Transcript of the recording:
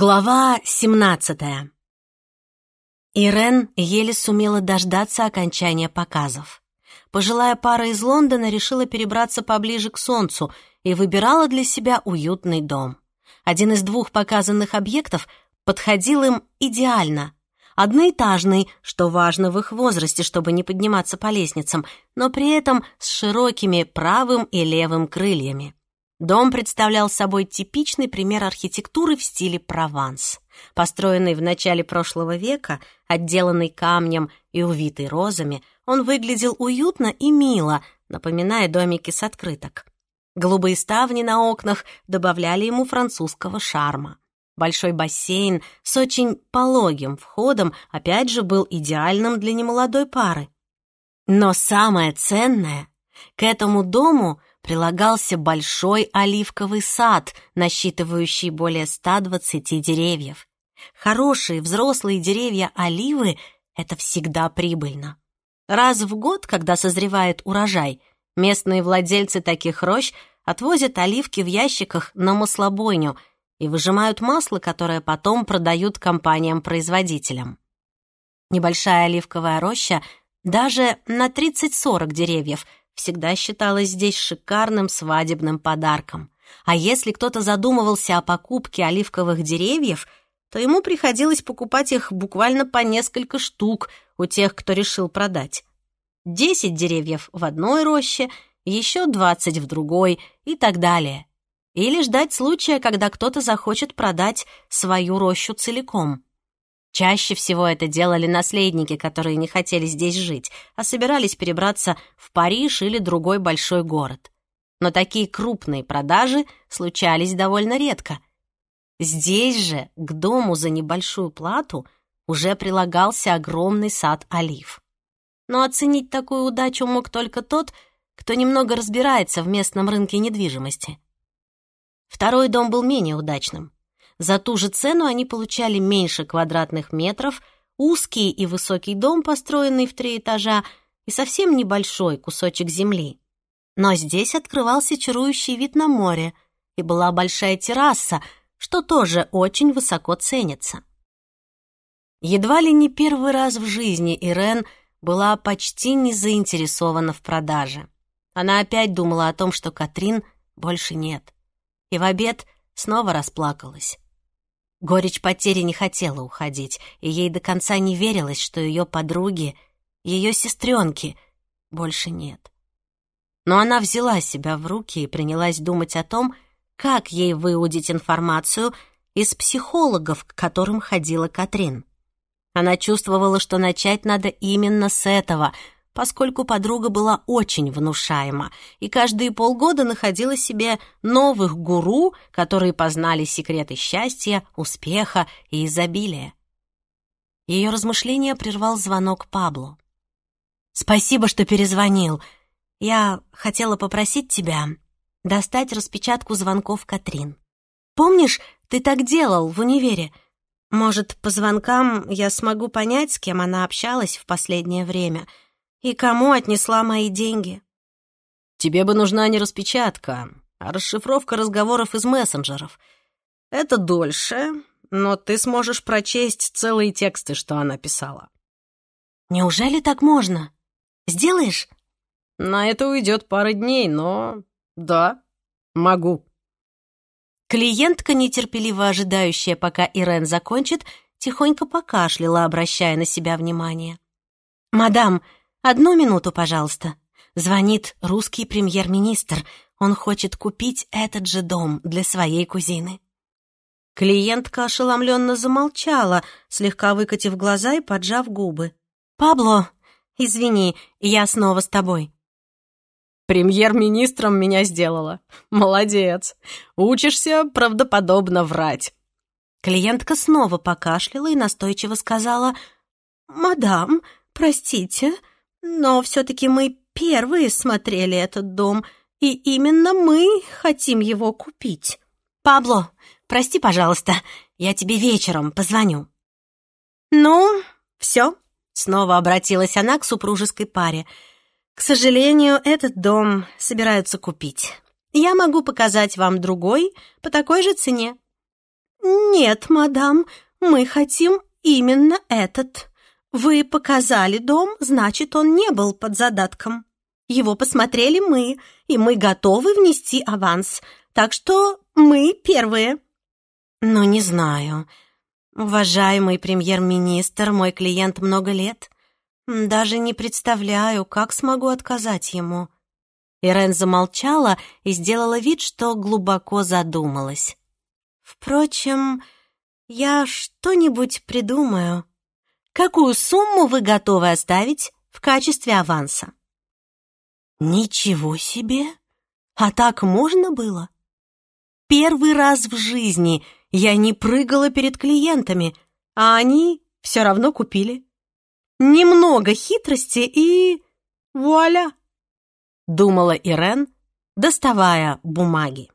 Глава 17 Ирен еле сумела дождаться окончания показов. Пожилая пара из Лондона решила перебраться поближе к солнцу и выбирала для себя уютный дом. Один из двух показанных объектов подходил им идеально. Одноэтажный, что важно в их возрасте, чтобы не подниматься по лестницам, но при этом с широкими правым и левым крыльями. Дом представлял собой типичный пример архитектуры в стиле Прованс. Построенный в начале прошлого века, отделанный камнем и увитый розами, он выглядел уютно и мило, напоминая домики с открыток. Голубые ставни на окнах добавляли ему французского шарма. Большой бассейн с очень пологим входом опять же был идеальным для немолодой пары. Но самое ценное — к этому дому прилагался большой оливковый сад, насчитывающий более 120 деревьев. Хорошие взрослые деревья оливы — это всегда прибыльно. Раз в год, когда созревает урожай, местные владельцы таких рощ отвозят оливки в ящиках на маслобойню и выжимают масло, которое потом продают компаниям-производителям. Небольшая оливковая роща даже на 30-40 деревьев — всегда считалось здесь шикарным свадебным подарком. А если кто-то задумывался о покупке оливковых деревьев, то ему приходилось покупать их буквально по несколько штук у тех, кто решил продать. Десять деревьев в одной роще, еще двадцать в другой и так далее. Или ждать случая, когда кто-то захочет продать свою рощу целиком. Чаще всего это делали наследники, которые не хотели здесь жить, а собирались перебраться в Париж или другой большой город. Но такие крупные продажи случались довольно редко. Здесь же, к дому за небольшую плату, уже прилагался огромный сад олив. Но оценить такую удачу мог только тот, кто немного разбирается в местном рынке недвижимости. Второй дом был менее удачным. За ту же цену они получали меньше квадратных метров, узкий и высокий дом, построенный в три этажа, и совсем небольшой кусочек земли. Но здесь открывался чарующий вид на море, и была большая терраса, что тоже очень высоко ценится. Едва ли не первый раз в жизни Ирен была почти не заинтересована в продаже. Она опять думала о том, что Катрин больше нет. И в обед снова расплакалась. Горечь потери не хотела уходить, и ей до конца не верилось, что ее подруги, ее сестренки, больше нет. Но она взяла себя в руки и принялась думать о том, как ей выудить информацию из психологов, к которым ходила Катрин. Она чувствовала, что начать надо именно с этого — поскольку подруга была очень внушаема и каждые полгода находила себе новых гуру, которые познали секреты счастья, успеха и изобилия. Ее размышления прервал звонок Пабло. «Спасибо, что перезвонил. Я хотела попросить тебя достать распечатку звонков Катрин. Помнишь, ты так делал в универе? Может, по звонкам я смогу понять, с кем она общалась в последнее время?» И кому отнесла мои деньги? Тебе бы нужна не распечатка, а расшифровка разговоров из мессенджеров. Это дольше, но ты сможешь прочесть целые тексты, что она писала. Неужели так можно? Сделаешь? На это уйдет пара дней, но... Да, могу. Клиентка, нетерпеливо ожидающая, пока Ирен закончит, тихонько покашляла, обращая на себя внимание. «Мадам, Одну минуту, пожалуйста. Звонит русский премьер-министр. Он хочет купить этот же дом для своей кузины. Клиентка ошеломленно замолчала, слегка выкатив глаза и поджав губы. «Пабло, извини, я снова с тобой». «Премьер-министром меня сделала. Молодец. Учишься правдоподобно врать». Клиентка снова покашляла и настойчиво сказала, «Мадам, простите, но все-таки мы первые смотрели этот дом, и именно мы хотим его купить. Пабло, прости, пожалуйста, я тебе вечером позвоню. Ну, все, снова обратилась она к супружеской паре. К сожалению, этот дом собираются купить. Я могу показать вам другой по такой же цене. «Нет, мадам, мы хотим именно этот. Вы показали дом, значит, он не был под задатком. Его посмотрели мы, и мы готовы внести аванс, так что мы первые». «Ну, не знаю. Уважаемый премьер-министр, мой клиент много лет. Даже не представляю, как смогу отказать ему». Ирен замолчала и сделала вид, что глубоко задумалась. «Впрочем, я что-нибудь придумаю. Какую сумму вы готовы оставить в качестве аванса?» «Ничего себе! А так можно было?» Первый раз в жизни я не прыгала перед клиентами, а они все равно купили. Немного хитрости и... вуаля! Думала Ирен, доставая бумаги.